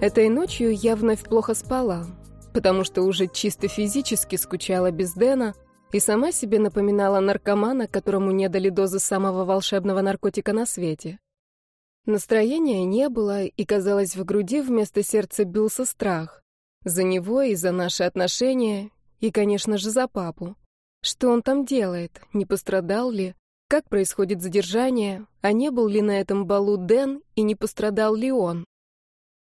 Этой ночью я вновь плохо спала, потому что уже чисто физически скучала без Дэна и сама себе напоминала наркомана, которому не дали дозы самого волшебного наркотика на свете. Настроения не было, и, казалось, в груди вместо сердца бился страх. За него и за наши отношения, и, конечно же, за папу. Что он там делает? Не пострадал ли? Как происходит задержание? А не был ли на этом балу Дэн, и не пострадал ли он?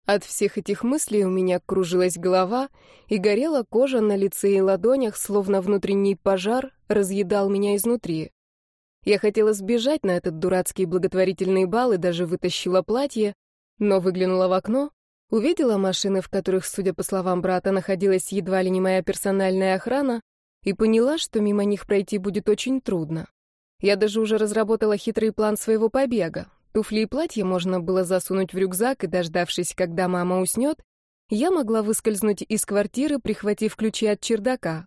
От всех этих мыслей у меня кружилась голова, и горела кожа на лице и ладонях, словно внутренний пожар разъедал меня изнутри. Я хотела сбежать на этот дурацкий благотворительный бал и даже вытащила платье, но выглянула в окно, увидела машины, в которых, судя по словам брата, находилась едва ли не моя персональная охрана, и поняла, что мимо них пройти будет очень трудно. Я даже уже разработала хитрый план своего побега. Туфли и платье можно было засунуть в рюкзак, и, дождавшись, когда мама уснет, я могла выскользнуть из квартиры, прихватив ключи от чердака.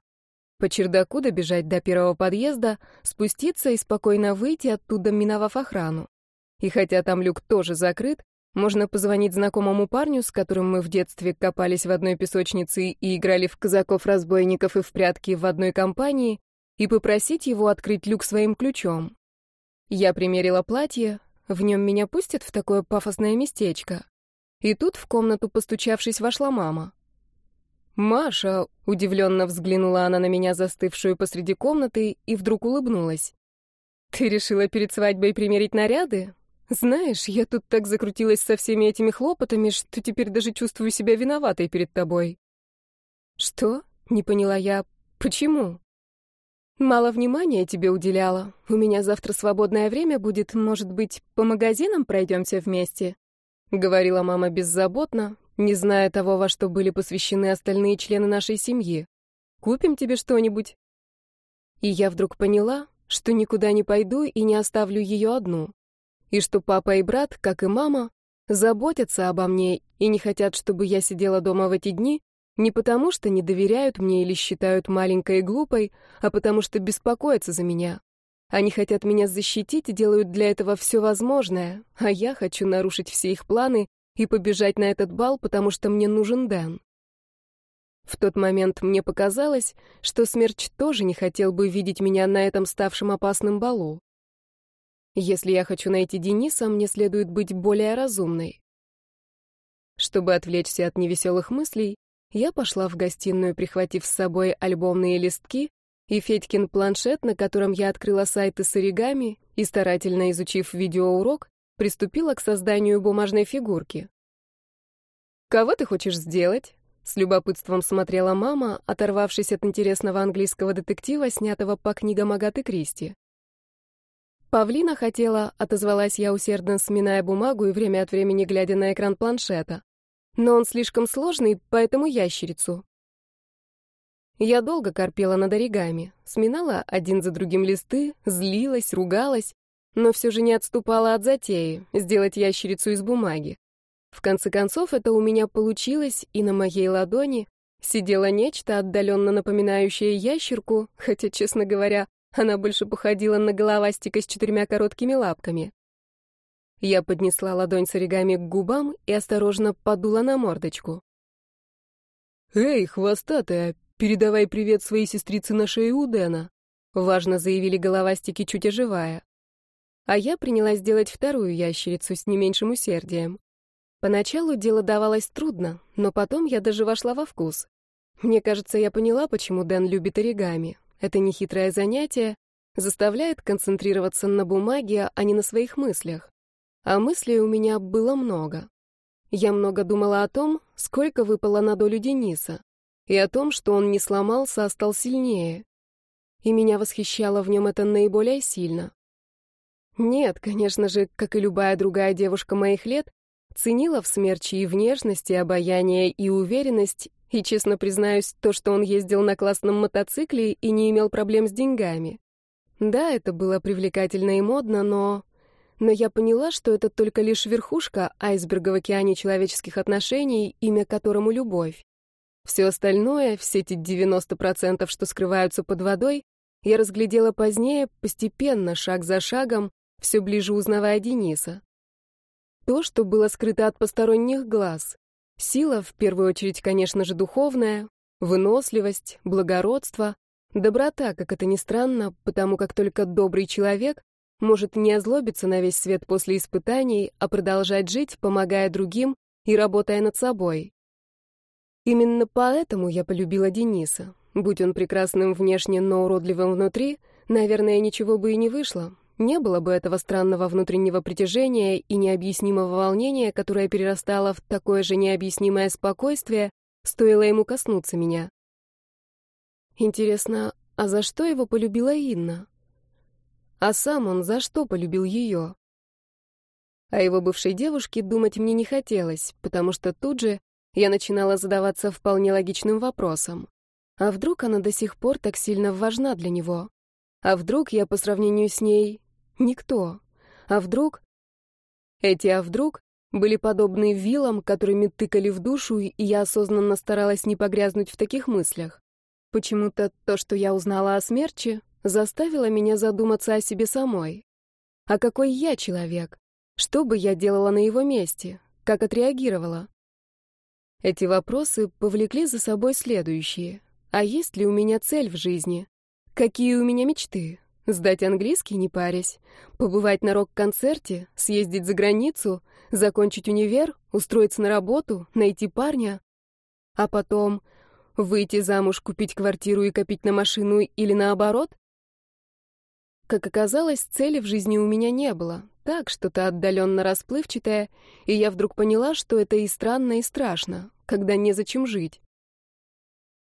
По чердаку добежать до первого подъезда, спуститься и спокойно выйти оттуда, миновав охрану. И хотя там люк тоже закрыт, можно позвонить знакомому парню, с которым мы в детстве копались в одной песочнице и играли в казаков-разбойников и в прятки в одной компании, и попросить его открыть люк своим ключом. Я примерила платье, в нем меня пустят в такое пафосное местечко. И тут в комнату, постучавшись, вошла мама. «Маша!» — удивленно взглянула она на меня, застывшую посреди комнаты, и вдруг улыбнулась. «Ты решила перед свадьбой примерить наряды? Знаешь, я тут так закрутилась со всеми этими хлопотами, что теперь даже чувствую себя виноватой перед тобой». «Что?» — не поняла я. «Почему?» Мало внимания тебе уделяла. У меня завтра свободное время будет, может быть, по магазинам пройдемся вместе?» Говорила мама беззаботно, не зная того, во что были посвящены остальные члены нашей семьи. «Купим тебе что-нибудь?» И я вдруг поняла, что никуда не пойду и не оставлю ее одну. И что папа и брат, как и мама, заботятся обо мне и не хотят, чтобы я сидела дома в эти дни, не потому, что не доверяют мне или считают маленькой и глупой, а потому что беспокоятся за меня. Они хотят меня защитить и делают для этого все возможное, а я хочу нарушить все их планы и побежать на этот бал, потому что мне нужен Дэн. В тот момент мне показалось, что Смерч тоже не хотел бы видеть меня на этом ставшем опасном балу. Если я хочу найти Дениса, мне следует быть более разумной. Чтобы отвлечься от невеселых мыслей, я пошла в гостиную, прихватив с собой альбомные листки и Федькин планшет, на котором я открыла сайты с оригами и, старательно изучив видеоурок, приступила к созданию бумажной фигурки. «Кого ты хочешь сделать?» — с любопытством смотрела мама, оторвавшись от интересного английского детектива, снятого по книгам Агаты Кристи. «Павлина хотела», — отозвалась я усердно, сминая бумагу и время от времени глядя на экран планшета но он слишком сложный, поэтому ящерицу. Я долго корпела над оригами, сминала один за другим листы, злилась, ругалась, но все же не отступала от затеи — сделать ящерицу из бумаги. В конце концов, это у меня получилось, и на моей ладони сидело нечто, отдаленно напоминающее ящерку, хотя, честно говоря, она больше походила на головастика с четырьмя короткими лапками. Я поднесла ладонь с оригами к губам и осторожно подула на мордочку. «Эй, хвостатая, передавай привет своей сестрице на шее у Дэна», — важно заявили головастики, чуть оживая. А я принялась делать вторую ящерицу с не меньшим усердием. Поначалу дело давалось трудно, но потом я даже вошла во вкус. Мне кажется, я поняла, почему Дэн любит оригами. Это нехитрое занятие, заставляет концентрироваться на бумаге, а не на своих мыслях. А мыслей у меня было много. Я много думала о том, сколько выпало на долю Дениса, и о том, что он не сломался, а стал сильнее. И меня восхищало в нем это наиболее сильно. Нет, конечно же, как и любая другая девушка моих лет, ценила в смерче и внешность, и обаяние, и уверенность, и, честно признаюсь, то, что он ездил на классном мотоцикле и не имел проблем с деньгами. Да, это было привлекательно и модно, но но я поняла, что это только лишь верхушка айсберга в океане человеческих отношений, имя которому любовь. Все остальное, все эти 90%, что скрываются под водой, я разглядела позднее, постепенно, шаг за шагом, все ближе узнавая Дениса. То, что было скрыто от посторонних глаз, Сила, в первую очередь, конечно же, духовная, выносливость, благородство, доброта, как это ни странно, потому как только добрый человек может не озлобиться на весь свет после испытаний, а продолжать жить, помогая другим и работая над собой. Именно поэтому я полюбила Дениса. Будь он прекрасным внешне, но уродливым внутри, наверное, ничего бы и не вышло. Не было бы этого странного внутреннего притяжения и необъяснимого волнения, которое перерастало в такое же необъяснимое спокойствие, стоило ему коснуться меня. Интересно, а за что его полюбила Инна? А сам он за что полюбил ее? О его бывшей девушке думать мне не хотелось, потому что тут же я начинала задаваться вполне логичным вопросом. А вдруг она до сих пор так сильно важна для него? А вдруг я по сравнению с ней Никто. А вдруг... Эти «а вдруг» были подобны вилам, которыми тыкали в душу, и я осознанно старалась не погрязнуть в таких мыслях. Почему-то то, что я узнала о смерти, заставило меня задуматься о себе самой. А какой я человек? Что бы я делала на его месте? Как отреагировала? Эти вопросы повлекли за собой следующие. А есть ли у меня цель в жизни? Какие у меня мечты? Сдать английский, не парясь, побывать на рок-концерте, съездить за границу, закончить универ, устроиться на работу, найти парня, а потом выйти замуж, купить квартиру и копить на машину или наоборот? Как оказалось, цели в жизни у меня не было. Так, что-то отдаленно расплывчатое, и я вдруг поняла, что это и странно, и страшно, когда незачем жить.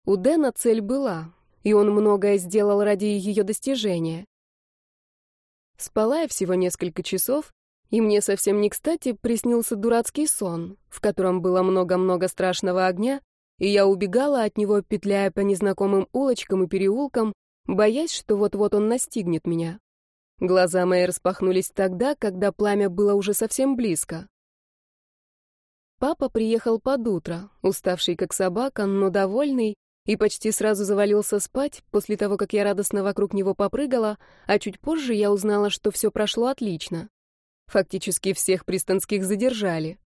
У Дэна цель была, и он многое сделал ради ее достижения. Спала я всего несколько часов, и мне совсем не кстати приснился дурацкий сон, в котором было много-много страшного огня, и я убегала от него, петляя по незнакомым улочкам и переулкам, боясь, что вот-вот он настигнет меня. Глаза мои распахнулись тогда, когда пламя было уже совсем близко. Папа приехал под утро, уставший как собака, но довольный, и почти сразу завалился спать после того, как я радостно вокруг него попрыгала, а чуть позже я узнала, что все прошло отлично. Фактически всех пристанских задержали.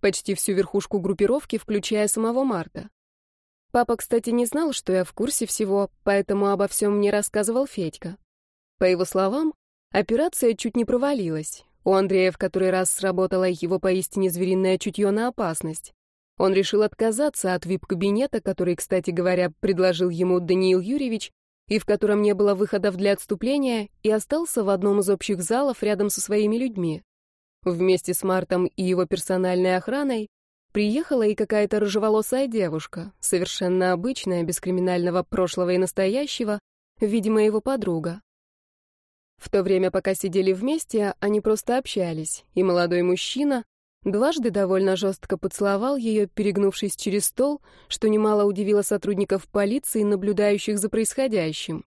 Почти всю верхушку группировки, включая самого Марта. Папа, кстати, не знал, что я в курсе всего, поэтому обо всем мне рассказывал Федька. По его словам, операция чуть не провалилась. У Андрея в который раз сработало его поистине звериное чутье на опасность. Он решил отказаться от вип-кабинета, который, кстати говоря, предложил ему Даниил Юрьевич, и в котором не было выходов для отступления, и остался в одном из общих залов рядом со своими людьми. Вместе с Мартом и его персональной охраной приехала и какая-то рыжеволосая девушка, совершенно обычная, без криминального прошлого и настоящего, видимо, его подруга. В то время, пока сидели вместе, они просто общались, и молодой мужчина, Дважды довольно жестко поцеловал ее, перегнувшись через стол, что немало удивило сотрудников полиции, наблюдающих за происходящим.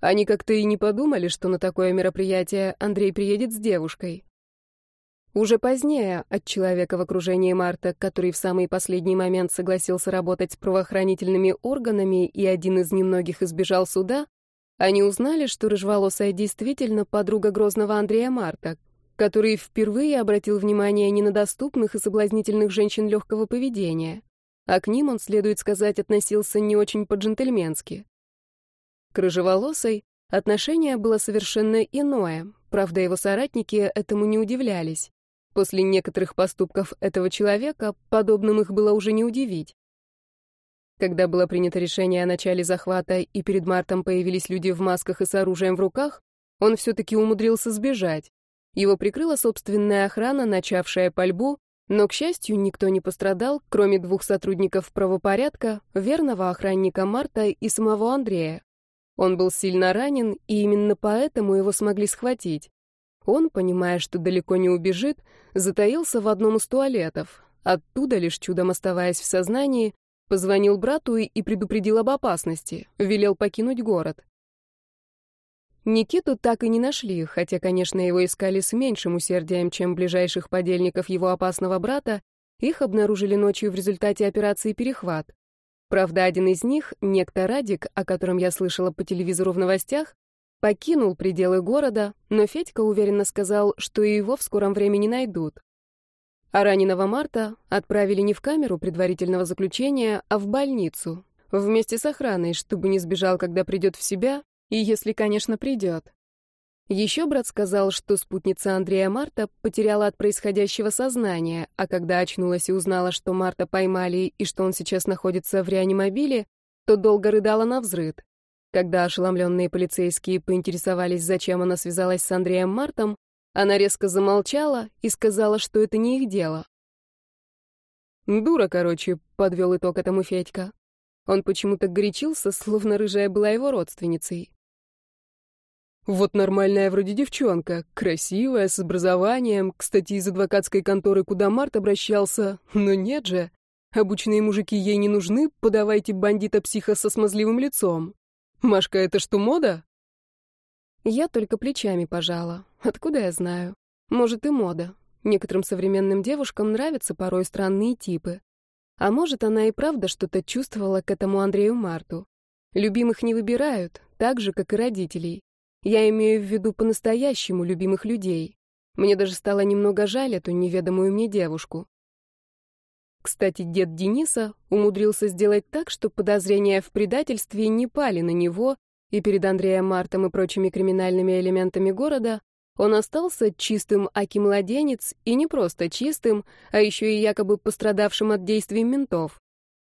Они как-то и не подумали, что на такое мероприятие Андрей приедет с девушкой. Уже позднее от человека в окружении Марта, который в самый последний момент согласился работать с правоохранительными органами и один из немногих избежал суда, они узнали, что рыжеволосая действительно подруга грозного Андрея Марта, который впервые обратил внимание не на доступных и соблазнительных женщин легкого поведения, а к ним он, следует сказать, относился не очень по-джентльменски. К рыжеволосой отношение было совершенно иное, правда, его соратники этому не удивлялись. После некоторых поступков этого человека подобным их было уже не удивить. Когда было принято решение о начале захвата и перед Мартом появились люди в масках и с оружием в руках, он все-таки умудрился сбежать. Его прикрыла собственная охрана, начавшая пальбу, но, к счастью, никто не пострадал, кроме двух сотрудников правопорядка, верного охранника Марта и самого Андрея. Он был сильно ранен, и именно поэтому его смогли схватить. Он, понимая, что далеко не убежит, затаился в одном из туалетов. Оттуда, лишь чудом оставаясь в сознании, позвонил брату и предупредил об опасности, велел покинуть город. Никиту так и не нашли, хотя, конечно, его искали с меньшим усердием, чем ближайших подельников его опасного брата, их обнаружили ночью в результате операции «Перехват». Правда, один из них, некто Радик, о котором я слышала по телевизору в новостях, покинул пределы города, но Федька уверенно сказал, что и его в скором времени найдут. А раненого Марта отправили не в камеру предварительного заключения, а в больницу, вместе с охраной, чтобы не сбежал, когда придет в себя, и если, конечно, придет. Еще брат сказал, что спутница Андрея Марта потеряла от происходящего сознание, а когда очнулась и узнала, что Марта поймали и что он сейчас находится в реанимобиле, то долго рыдала на взрыд. Когда ошеломленные полицейские поинтересовались, зачем она связалась с Андреем Мартом, она резко замолчала и сказала, что это не их дело. «Дура, короче», — подвел итог этому Федька. Он почему-то горячился, словно рыжая была его родственницей. Вот нормальная вроде девчонка, красивая, с образованием, кстати, из адвокатской конторы, куда Март обращался, но нет же. Обычные мужики ей не нужны, подавайте бандита-психа со смазливым лицом. Машка, это что, мода? Я только плечами пожала. Откуда я знаю? Может, и мода. Некоторым современным девушкам нравятся порой странные типы. А может, она и правда что-то чувствовала к этому Андрею Марту. Любимых не выбирают, так же, как и родителей. Я имею в виду по-настоящему любимых людей. Мне даже стало немного жаль эту неведомую мне девушку. Кстати, дед Дениса умудрился сделать так, что подозрения в предательстве не пали на него, и перед Андреем Мартом и прочими криминальными элементами города он остался чистым аки-младенец, и не просто чистым, а еще и якобы пострадавшим от действий ментов.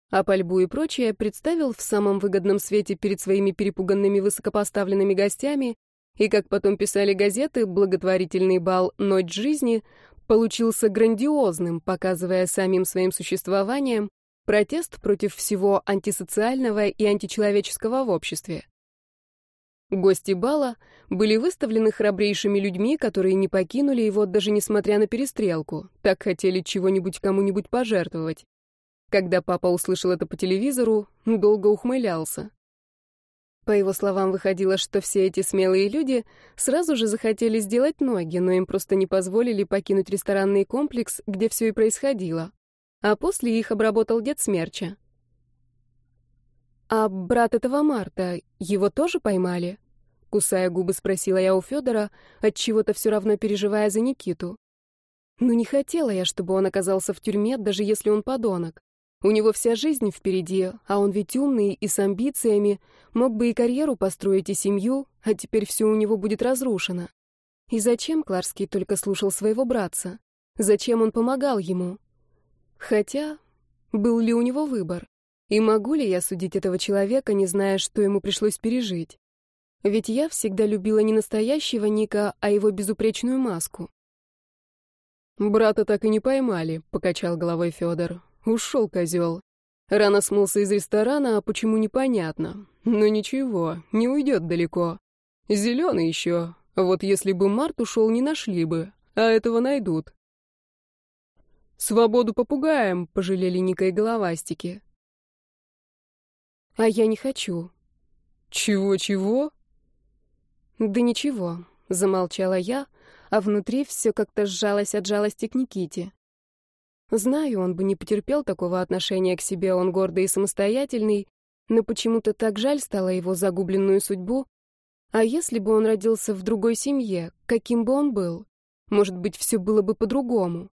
А пальбу и прочее представил в самом выгодном свете перед своими перепуганными высокопоставленными гостями, и, как потом писали газеты, благотворительный бал «Ночь жизни» получился грандиозным, показывая самим своим существованием протест против всего антисоциального и античеловеческого в обществе. Гости бала были выставлены храбрейшими людьми, которые не покинули его даже несмотря на перестрелку, так хотели чего-нибудь кому-нибудь пожертвовать. Когда папа услышал это по телевизору, долго ухмылялся. По его словам, выходило, что все эти смелые люди сразу же захотели сделать ноги, но им просто не позволили покинуть ресторанный комплекс, где все и происходило. А после их обработал дед Смерча. «А брат этого Марта, его тоже поймали?» Кусая губы, спросила я у Федора, отчего-то все равно переживая за Никиту. Ну не хотела я, чтобы он оказался в тюрьме, даже если он подонок. У него вся жизнь впереди, а он ведь умный и с амбициями, мог бы и карьеру построить, и семью, а теперь все у него будет разрушено. И зачем Кларский только слушал своего братца? Зачем он помогал ему? Хотя, был ли у него выбор? И могу ли я судить этого человека, не зная, что ему пришлось пережить? Ведь я всегда любила не настоящего Ника, а его безупречную маску. «Брата так и не поймали», — покачал головой Федор. Ушел козел. Рано смылся из ресторана, а почему непонятно. Но ничего, не уйдет далеко. Зеленый еще. Вот если бы Март ушел, не нашли бы. А этого найдут. «Свободу попугаем», — пожалели Ника и головастики. «А я не хочу». «Чего-чего?» «Да ничего», — замолчала я, а внутри все как-то сжалось от жалости к Никите. Знаю, он бы не потерпел такого отношения к себе, он гордый и самостоятельный, но почему-то так жаль стало его загубленную судьбу. А если бы он родился в другой семье, каким бы он был? Может быть, все было бы по-другому.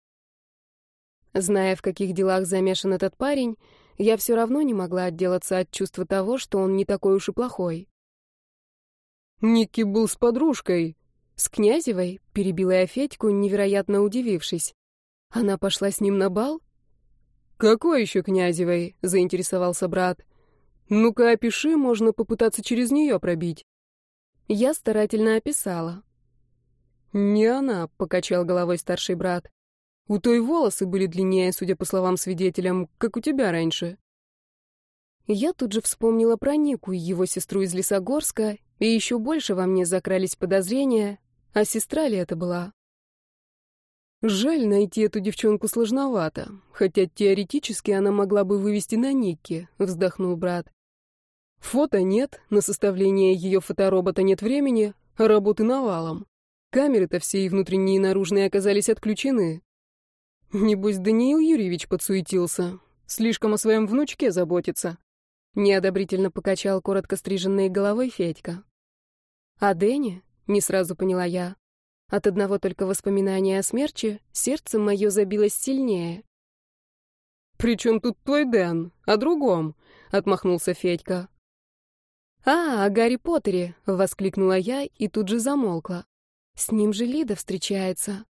Зная, в каких делах замешан этот парень, я все равно не могла отделаться от чувства того, что он не такой уж и плохой. «Ники был с подружкой». «С Князевой?» — перебила я Федьку, невероятно удивившись. Она пошла с ним на бал? Какой еще Князевой? заинтересовался брат. Ну-ка опиши, можно попытаться через нее пробить. Я старательно описала. Не она, покачал головой старший брат. У той волосы были длиннее, судя по словам свидетелям, как у тебя раньше. Я тут же вспомнила про Нику, его сестру из Лесогорска, и еще больше во мне закрались подозрения, а сестра ли это была? Жаль, найти эту девчонку сложновато, хотя теоретически она могла бы вывести на Никки, вздохнул брат. Фото нет, на составление ее фоторобота нет времени, а работы навалом. Камеры-то все и внутренние и наружные оказались отключены. Небось, Даниил Юрьевич подсуетился. Слишком о своем внучке заботится. Неодобрительно покачал коротко стриженной головой Федька. А Дэнни? Не сразу поняла я. От одного только воспоминания о смерче сердце мое забилось сильнее. «При чем тут твой Дэн? О другом?» — отмахнулся Федька. «А, о Гарри Поттере!» — воскликнула я и тут же замолкла. «С ним же Лида встречается».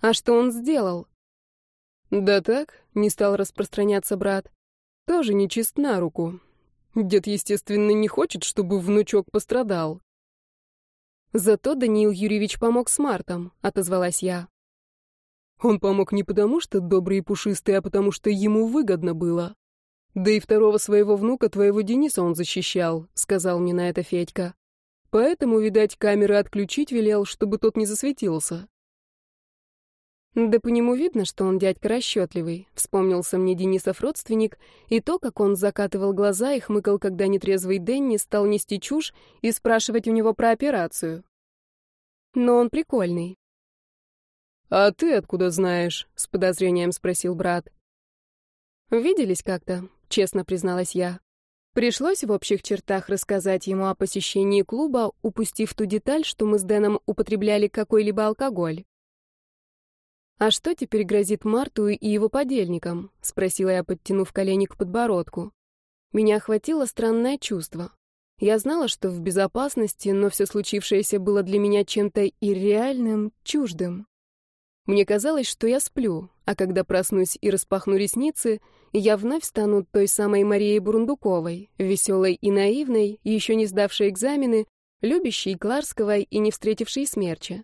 «А что он сделал?» «Да так», — не стал распространяться брат. «Тоже не чист на руку. Дед, естественно, не хочет, чтобы внучок пострадал». «Зато Даниил Юрьевич помог с Мартом», — отозвалась я. Он помог не потому, что добрый и пушистый, а потому что ему выгодно было. Да и второго своего внука, твоего Дениса, он защищал, сказал мне на это Федька. Поэтому, видать, камеры отключить велел, чтобы тот не засветился. Да по нему видно, что он дядька расчетливый, вспомнился мне Денисов родственник, и то, как он закатывал глаза и хмыкал, когда нетрезвый Денни стал нести чушь и спрашивать у него про операцию. Но он прикольный, «А ты откуда знаешь?» — с подозрением спросил брат. «Виделись как-то», — честно призналась я. Пришлось в общих чертах рассказать ему о посещении клуба, упустив ту деталь, что мы с Дэном употребляли какой-либо алкоголь. «А что теперь грозит Марту и его подельникам?» — спросила я, подтянув колени к подбородку. Меня охватило странное чувство. Я знала, что в безопасности, но все случившееся было для меня чем-то ирреальным, чуждым. Мне казалось, что я сплю, а когда проснусь и распахну ресницы, я вновь стану той самой Марией Бурундуковой, веселой и наивной, еще не сдавшей экзамены, любящей Кларского и не встретившей смерча.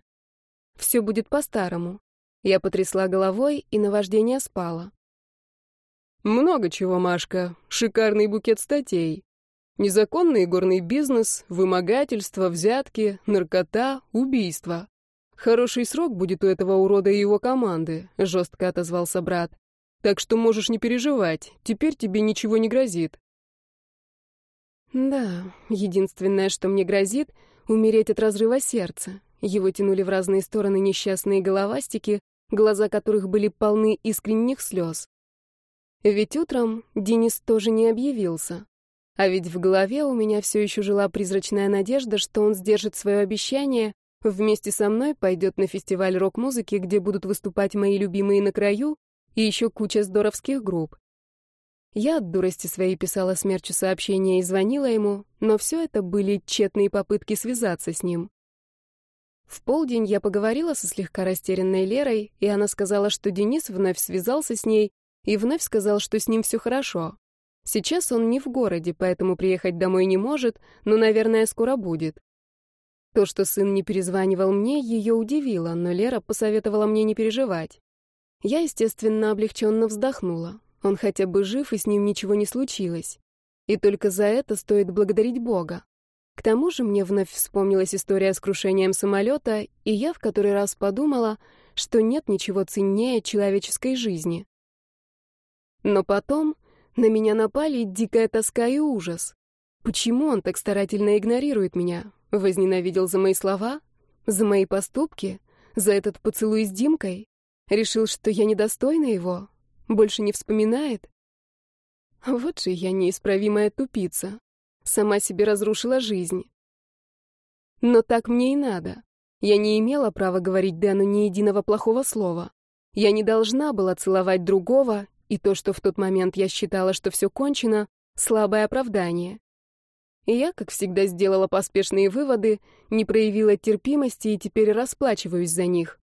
Все будет по-старому. Я потрясла головой, и наваждение спало. Много чего, Машка. Шикарный букет статей. Незаконный горный бизнес, вымогательство, взятки, наркота, убийство. «Хороший срок будет у этого урода и его команды», — жестко отозвался брат. «Так что можешь не переживать, теперь тебе ничего не грозит». «Да, единственное, что мне грозит — умереть от разрыва сердца». Его тянули в разные стороны несчастные головастики, глаза которых были полны искренних слез. Ведь утром Денис тоже не объявился. А ведь в голове у меня все еще жила призрачная надежда, что он сдержит свое обещание Вместе со мной пойдет на фестиваль рок-музыки, где будут выступать мои любимые на краю и еще куча здоровских групп. Я от дурости своей писала смерчу сообщения и звонила ему, но все это были тщетные попытки связаться с ним. В полдень я поговорила со слегка растерянной Лерой, и она сказала, что Денис вновь связался с ней и вновь сказал, что с ним все хорошо. Сейчас он не в городе, поэтому приехать домой не может, но, наверное, скоро будет. То, что сын не перезванивал мне, ее удивило, но Лера посоветовала мне не переживать. Я, естественно, облегченно вздохнула. Он хотя бы жив, и с ним ничего не случилось. И только за это стоит благодарить Бога. К тому же мне вновь вспомнилась история с крушением самолета, и я в который раз подумала, что нет ничего ценнее человеческой жизни. Но потом на меня напали дикая тоска и ужас. Почему он так старательно игнорирует меня? Возненавидел за мои слова? За мои поступки? За этот поцелуй с Димкой? Решил, что я недостойна его? Больше не вспоминает? Вот же я неисправимая тупица. Сама себе разрушила жизнь. Но так мне и надо. Я не имела права говорить Дэну ни единого плохого слова. Я не должна была целовать другого, и то, что в тот момент я считала, что все кончено, слабое оправдание. И я, как всегда, сделала поспешные выводы, не проявила терпимости и теперь расплачиваюсь за них.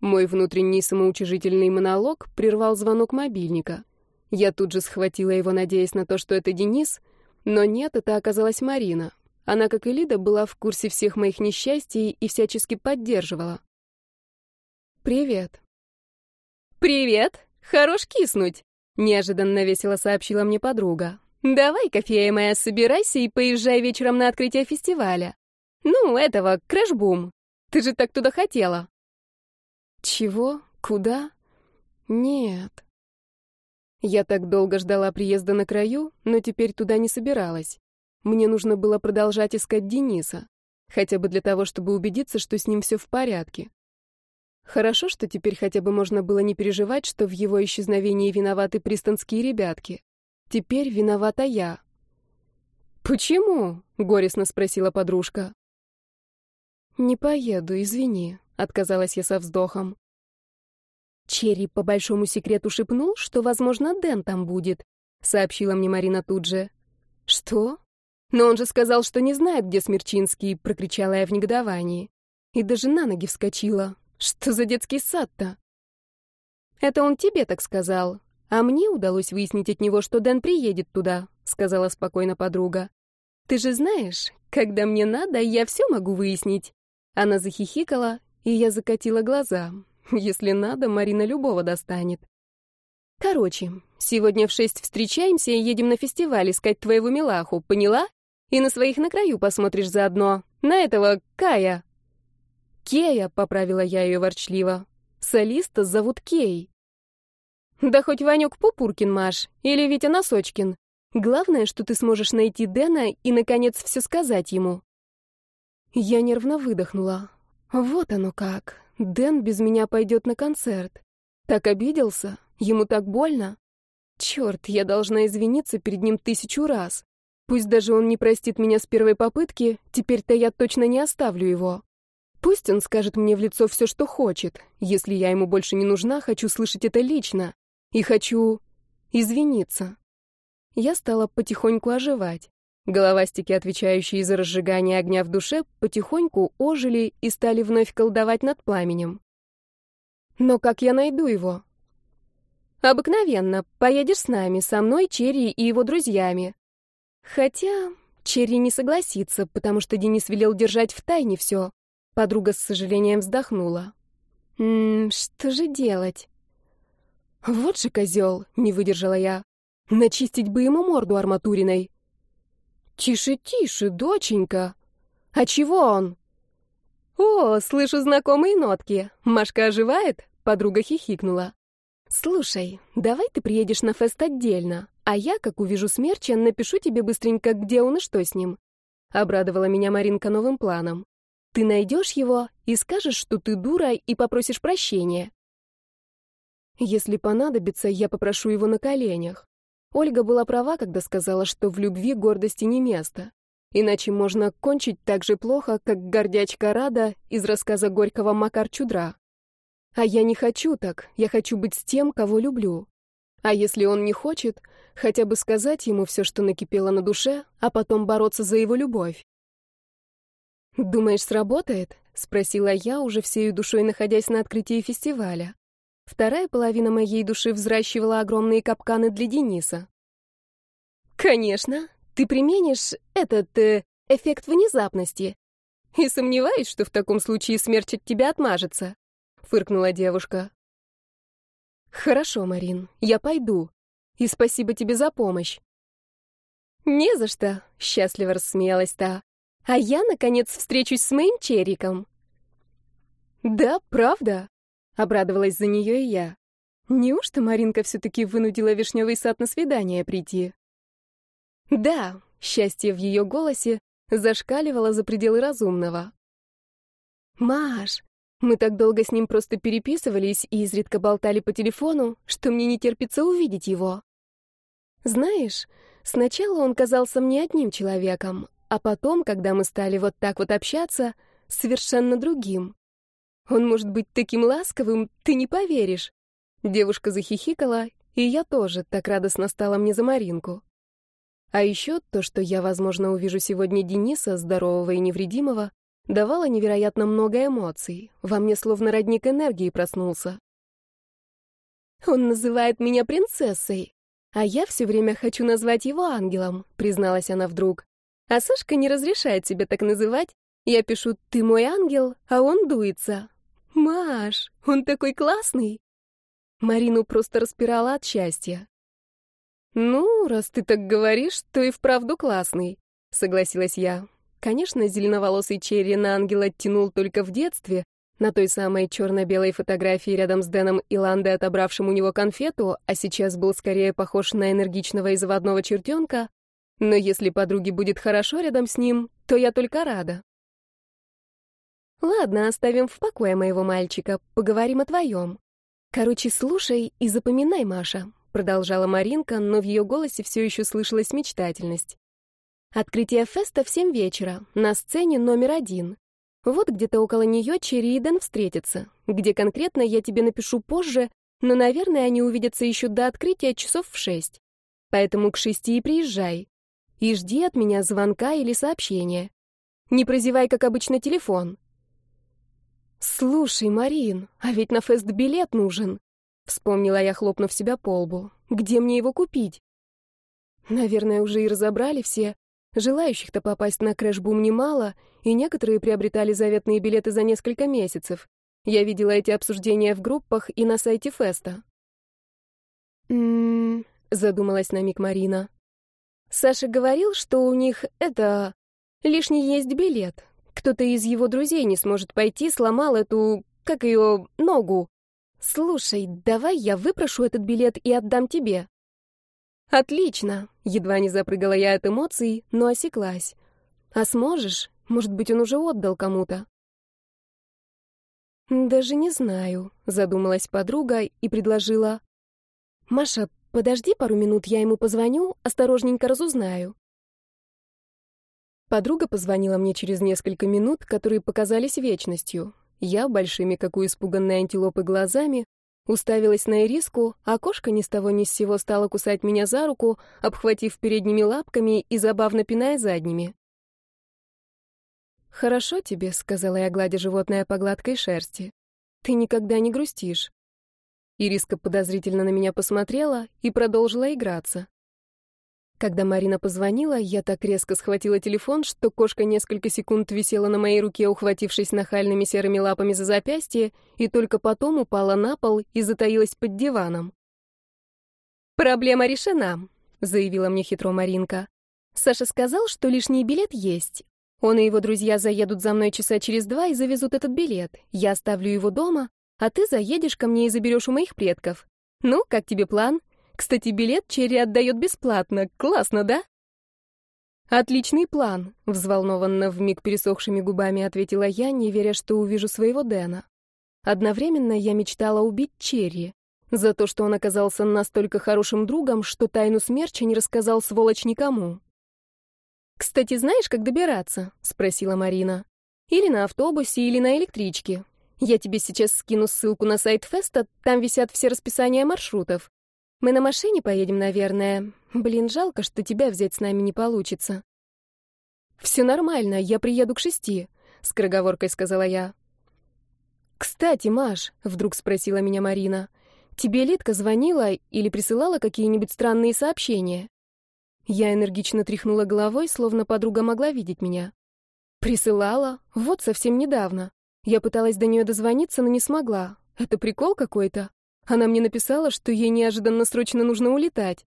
Мой внутренний самоучижительный монолог прервал звонок мобильника. Я тут же схватила его, надеясь на то, что это Денис, но нет, это оказалась Марина. Она, как и Лида, была в курсе всех моих несчастий и всячески поддерживала. «Привет». «Привет! Хорош киснуть!» — неожиданно весело сообщила мне подруга. Давай, кофея моя, собирайся и поезжай вечером на открытие фестиваля. Ну, этого, крэшбум. Ты же так туда хотела. Чего? Куда? Нет. Я так долго ждала приезда на краю, но теперь туда не собиралась. Мне нужно было продолжать искать Дениса. Хотя бы для того, чтобы убедиться, что с ним все в порядке. Хорошо, что теперь хотя бы можно было не переживать, что в его исчезновении виноваты пристанские ребятки. Теперь виновата я. «Почему?» — горестно спросила подружка. «Не поеду, извини», — отказалась я со вздохом. Черри по большому секрету шепнул, что, возможно, Дэн там будет, сообщила мне Марина тут же. Что? Но он же сказал, что не знает, где Смерчинский, прокричала я в негодовании. И даже на ноги вскочила. Что за детский сад-то? Это он тебе так сказал, а мне удалось выяснить от него, что Дэн приедет туда, сказала спокойно подруга. Ты же знаешь, когда мне надо, я все могу выяснить. Она захихикала, и я закатила глаза. Если надо, Марина любого достанет. Короче, сегодня в шесть встречаемся и едем на фестиваль искать твоего милаху, поняла? И на своих на краю посмотришь заодно. На этого Кая. Кея, поправила я ее ворчливо. Солиста зовут Кей. Да хоть Ванек Пупуркин, Маш, или Витя Носочкин. Главное, что ты сможешь найти Дэна и, наконец, все сказать ему. Я нервно выдохнула. Вот оно как. Дэн без меня пойдет на концерт. Так обиделся, ему так больно. Черт, я должна извиниться перед ним тысячу раз. Пусть даже он не простит меня с первой попытки, теперь-то я точно не оставлю его. Пусть он скажет мне в лицо все, что хочет. Если я ему больше не нужна, хочу слышать это лично. И хочу извиниться. Я стала потихоньку оживать. Головастики, отвечающие за разжигание огня в душе, потихоньку ожили и стали вновь колдовать над пламенем. Но как я найду его? Обыкновенно. Поедешь с нами, со мной, Черри и его друзьями. Хотя Черри не согласится, потому что Денис велел держать в тайне все. Подруга с сожалением вздохнула. «Ммм, что же делать?» «Вот же козел!» — не выдержала я. «Начистить бы ему морду арматуриной!» «Тише, тише, доченька!» «А чего он?» «О, слышу знакомые нотки. Машка оживает?» — подруга хихикнула. «Слушай, давай ты приедешь на фест отдельно, а я, как увижу смерча, напишу тебе быстренько, где он и что с ним». Обрадовала меня Маринка новым планом. «Ты найдешь его и скажешь, что ты дура, и попросишь прощения». Если понадобится, я попрошу его на коленях. Ольга была права, когда сказала, что в любви гордости не место. Иначе можно кончить так же плохо, как гордячка Рада из рассказа Горького «Макар Чудра». А я не хочу так, я хочу быть с тем, кого люблю. А если он не хочет, хотя бы сказать ему все, что накипело на душе, а потом бороться за его любовь. «Думаешь, сработает?» — спросила я, уже всею душой находясь на открытии фестиваля. Вторая половина моей души взращивала огромные капканы для Дениса. «Конечно, ты применишь этот э, эффект внезапности. И сомневаюсь, что в таком случае смерть от тебя отмажется», — фыркнула девушка. «Хорошо, Марин, я пойду. И спасибо тебе за помощь». «Не за что», — счастливо рассмеялась та. «А я, наконец, встречусь с моим чериком». «Да, правда?» Обрадовалась за нее и я. Неужто Маринка все-таки вынудила Вишневый сад на свидание прийти? Да, счастье в ее голосе зашкаливало за пределы разумного. «Маш, мы так долго с ним просто переписывались и изредка болтали по телефону, что мне не терпится увидеть его. Знаешь, сначала он казался мне одним человеком, а потом, когда мы стали вот так вот общаться, совершенно другим. Он может быть таким ласковым, ты не поверишь. Девушка захихикала, и я тоже, так радостно стала мне за Маринку. А еще то, что я, возможно, увижу сегодня Дениса, здорового и невредимого, давало невероятно много эмоций. Во мне словно родник энергии проснулся. «Он называет меня принцессой, а я все время хочу назвать его ангелом», призналась она вдруг. «А Сашка не разрешает себе так называть. Я пишу «ты мой ангел», а он дуется. «Маш, он такой классный!» Марину просто распирала от счастья. «Ну, раз ты так говоришь, то и вправду классный», — согласилась я. Конечно, зеленоволосый Черри на ангела тянул только в детстве, на той самой черно-белой фотографии рядом с Дэном и Ландой, отобравшим у него конфету, а сейчас был скорее похож на энергичного и заводного чертенка. Но если подруге будет хорошо рядом с ним, то я только рада. Ладно, оставим в покое моего мальчика, поговорим о твоем. Короче, слушай и запоминай, Маша, продолжала Маринка, но в ее голосе все еще слышалась мечтательность. Открытие феста в семь вечера, на сцене номер один. Вот где-то около нее Черри и Дэн встретятся. Где конкретно, я тебе напишу позже, но, наверное, они увидятся еще до открытия часов в шесть. Поэтому к шести и приезжай. И жди от меня звонка или сообщения. Не прозевай, как обычно, телефон. «Слушай, Марин, а ведь на фест билет нужен», — вспомнила я, хлопнув себя по лбу. «Где мне его купить?» Наверное, уже и разобрали все. Желающих-то попасть на крэш-бум немало, и некоторые приобретали заветные билеты за несколько месяцев. Я видела эти обсуждения в группах и на сайте феста. «М-м-м», задумалась на миг Марина. Саша говорил, что у них это... лишний есть билет. Кто-то из его друзей не сможет пойти, сломал эту... как ее... ногу. Слушай, давай я выпрошу этот билет и отдам тебе. Отлично. Едва не запрыгала я от эмоций, но осеклась. А сможешь? Может быть, он уже отдал кому-то. Даже не знаю, задумалась подруга и предложила. Маша, подожди пару минут, я ему позвоню, осторожненько разузнаю. Подруга позвонила мне через несколько минут, которые показались вечностью. Я, большими, как у испуганной антилопы, глазами, уставилась на ириску, а кошка ни с того ни с сего стала кусать меня за руку, обхватив передними лапками и забавно пиная задними. «Хорошо тебе», — сказала я, гладя животное по гладкой шерсти. «Ты никогда не грустишь». Ириска подозрительно на меня посмотрела и продолжила играться. Когда Марина позвонила, я так резко схватила телефон, что кошка несколько секунд висела на моей руке, ухватившись нахальными серыми лапами за запястье, и только потом упала на пол и затаилась под диваном. «Проблема решена», — заявила мне хитро Маринка. «Саша сказал, что лишний билет есть. Он и его друзья заедут за мной часа через два и завезут этот билет. Я оставлю его дома, а ты заедешь ко мне и заберешь у моих предков. Ну, как тебе план?» Кстати, билет Черри отдает бесплатно. Классно, да? Отличный план, взволнованно вмиг пересохшими губами ответила я, не веря, что увижу своего Дэна. Одновременно я мечтала убить Черри за то, что он оказался настолько хорошим другом, что тайну смерча не рассказал сволочь никому. «Кстати, знаешь, как добираться?» — спросила Марина. «Или на автобусе, или на электричке. Я тебе сейчас скину ссылку на сайт Феста, там висят все расписания маршрутов. Мы на машине поедем, наверное. Блин, жалко, что тебя взять с нами не получится. Все нормально, я приеду к шести, скороговоркой сказала я. Кстати, Маш, вдруг спросила меня Марина, тебе Литка звонила или присылала какие-нибудь странные сообщения? Я энергично тряхнула головой, словно подруга могла видеть меня. Присылала, вот совсем недавно. Я пыталась до нее дозвониться, но не смогла. Это прикол какой-то. Она мне написала, что ей неожиданно срочно нужно улетать.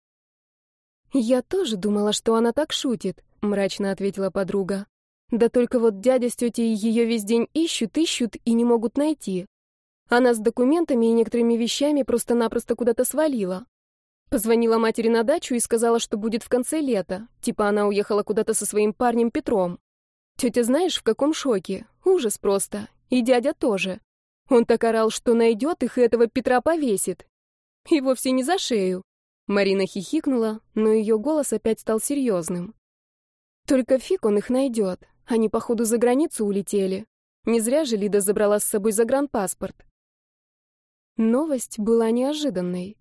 «Я тоже думала, что она так шутит», — мрачно ответила подруга. «Да только вот дядя с тетей ее весь день ищут, ищут и не могут найти. Она с документами и некоторыми вещами просто-напросто куда-то свалила. Позвонила матери на дачу и сказала, что будет в конце лета. Типа она уехала куда-то со своим парнем Петром. Тетя знаешь, в каком шоке? Ужас просто. И дядя тоже. Он так орал, что найдет их и этого Петра повесит. И вовсе не за шею. Марина хихикнула, но ее голос опять стал серьезным. Только фиг он их найдет. Они, походу, за границу улетели. Не зря же Лида забрала с собой загранпаспорт. Новость была неожиданной.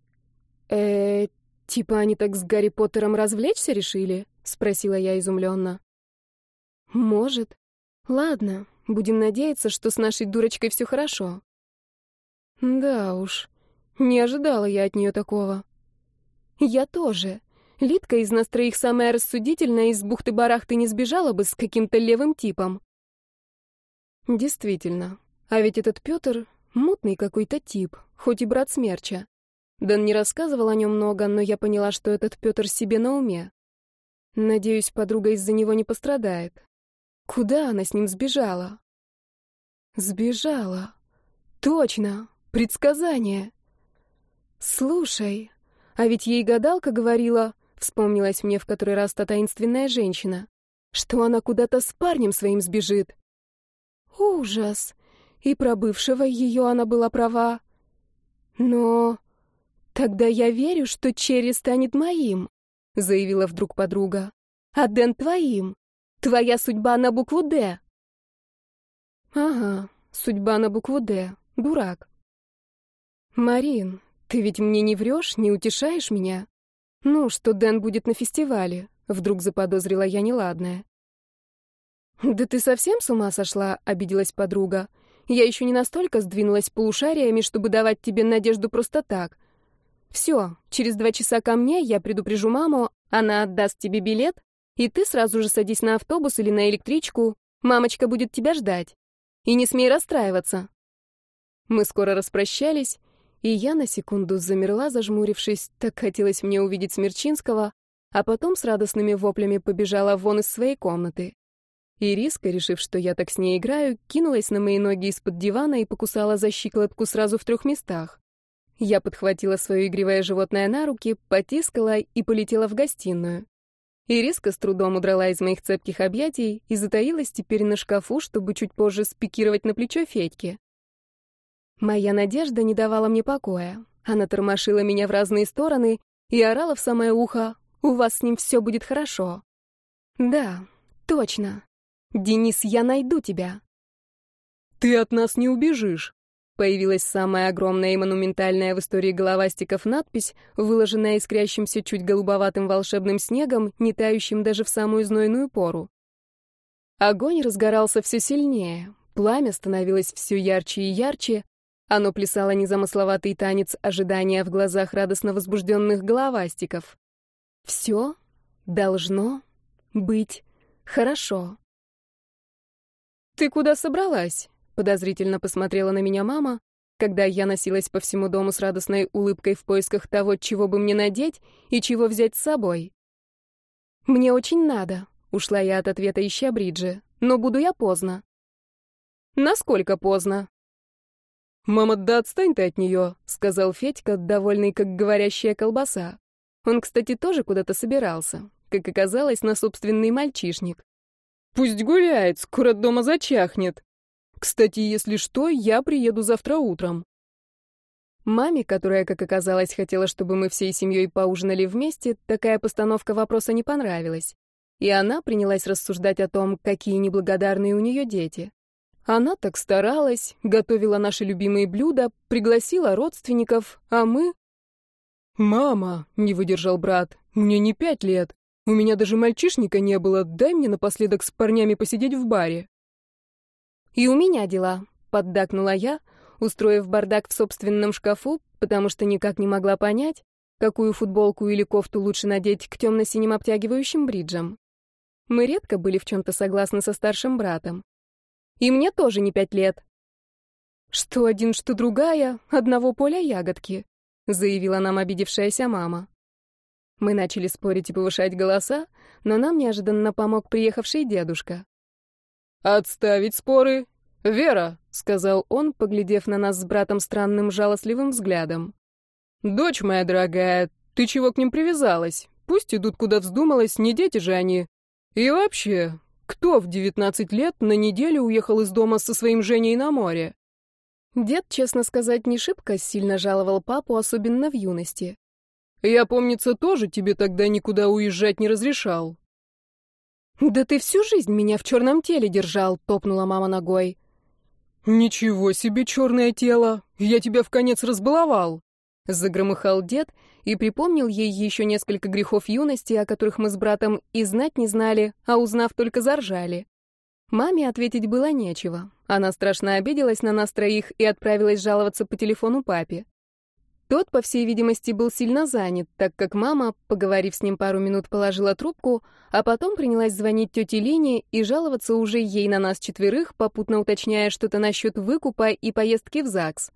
э типа они так с Гарри Поттером развлечься решили?» — спросила я изумленно. «Может. Ладно, Будем надеяться, что с нашей дурочкой все хорошо. Да уж, не ожидала я от нее такого. Я тоже. Лидка из нас троих самая рассудительная, из бухты-барахты не сбежала бы с каким-то левым типом. Действительно. А ведь этот Петр мутный какой-то тип, хоть и брат смерча. Дэн не рассказывал о нем много, но я поняла, что этот Петр себе на уме. Надеюсь, подруга из-за него не пострадает. Куда она с ним сбежала? Сбежала. Точно. Предсказание. Слушай, а ведь ей гадалка говорила, вспомнилась мне в который раз та таинственная женщина, что она куда-то с парнем своим сбежит. Ужас. И про бывшего ее она была права. Но тогда я верю, что Черри станет моим, заявила вдруг подруга. А Дэн твоим. Твоя судьба на букву «Д». Ага, судьба на букву «Д». Дурак. Марин, ты ведь мне не врешь, не утешаешь меня? Ну, что Дэн будет на фестивале? Вдруг заподозрила я неладное. «Да ты совсем с ума сошла?» — обиделась подруга. «Я еще не настолько сдвинулась полушариями, чтобы давать тебе надежду просто так. Все, через два часа ко мне я предупрежу маму, она отдаст тебе билет, и ты сразу же садись на автобус или на электричку. Мамочка будет тебя ждать. И не смей расстраиваться». Мы скоро распрощались, и я на секунду замерла, зажмурившись, так хотелось мне увидеть Смерчинского, а потом с радостными воплями побежала вон из своей комнаты. Ириска, решив, что я так с ней играю, кинулась на мои ноги из-под дивана и покусала за щиколотку сразу в трех местах. Я подхватила свое игривое животное на руки, потискала и полетела в гостиную. Ириска с трудом удрала из моих цепких объятий и затаилась теперь на шкафу, чтобы чуть позже спикировать на плечо Федьки. Моя надежда не давала мне покоя. Она тормошила меня в разные стороны и орала в самое ухо «У вас с ним все будет хорошо». «Да, точно. «Денис, я найду тебя!» «Ты от нас не убежишь!» Появилась самая огромная и монументальная в истории головастиков надпись, выложенная искрящимся чуть голубоватым волшебным снегом, не тающим даже в самую знойную пору. Огонь разгорался все сильнее, пламя становилось все ярче и ярче, оно плясало незамысловатый танец ожидания в глазах радостно возбужденных головастиков. Все должно быть хорошо. «Ты куда собралась?» — подозрительно посмотрела на меня мама, когда я носилась по всему дому с радостной улыбкой в поисках того, чего бы мне надеть и чего взять с собой. «Мне очень надо», — ушла я от ответа, ища Бриджи, «но буду я поздно». «Насколько поздно?» «Мама, да отстань ты от нее», — сказал Федька, довольный, как говорящая колбаса. Он, кстати, тоже куда-то собирался, как оказалось, на собственный мальчишник. Пусть гуляет, скоро дома зачахнет. Кстати, если что, я приеду завтра утром. Маме, которая, как оказалось, хотела, чтобы мы всей семьей поужинали вместе, такая постановка вопроса не понравилась. И она принялась рассуждать о том, какие неблагодарные у нее дети. Она так старалась, готовила наши любимые блюда, пригласила родственников, а мы... «Мама», — не выдержал брат, — «мне не пять лет. У меня даже мальчишника не было, дай мне напоследок с парнями посидеть в баре. И у меня дела, поддакнула я, устроив бардак в собственном шкафу, потому что никак не могла понять, какую футболку или кофту лучше надеть к темно-синим обтягивающим бриджам. Мы редко были в чем-то согласны со старшим братом. И мне тоже не пять лет. Что один, что другая, одного поля ягодки, заявила нам обидевшаяся мама. Мы начали спорить и повышать голоса, но нам неожиданно помог приехавший дедушка. «Отставить споры! Вера!» — сказал он, поглядев на нас с братом странным жалостливым взглядом. «Дочь моя дорогая, ты чего к ним привязалась? Пусть идут куда вздумалась, не дети же они. И вообще, кто в девятнадцать лет на неделю уехал из дома со своим Женей на море?» Дед, честно сказать, не шибко сильно жаловал папу, особенно в юности. Я, помнится, тоже тебе тогда никуда уезжать не разрешал. Да ты всю жизнь меня в черном теле держал, топнула мама ногой. Ничего себе черное тело, я тебя в конец разбаловал. Загромыхал дед и припомнил ей еще несколько грехов юности, о которых мы с братом и знать не знали, а узнав только заржали. Маме ответить было нечего. Она страшно обиделась на нас троих и отправилась жаловаться по телефону папе. Тот, по всей видимости, был сильно занят, так как мама, поговорив с ним пару минут, положила трубку, а потом принялась звонить тете Лине и жаловаться уже ей на нас четверых, попутно уточняя что-то насчет выкупа и поездки в ЗАГС.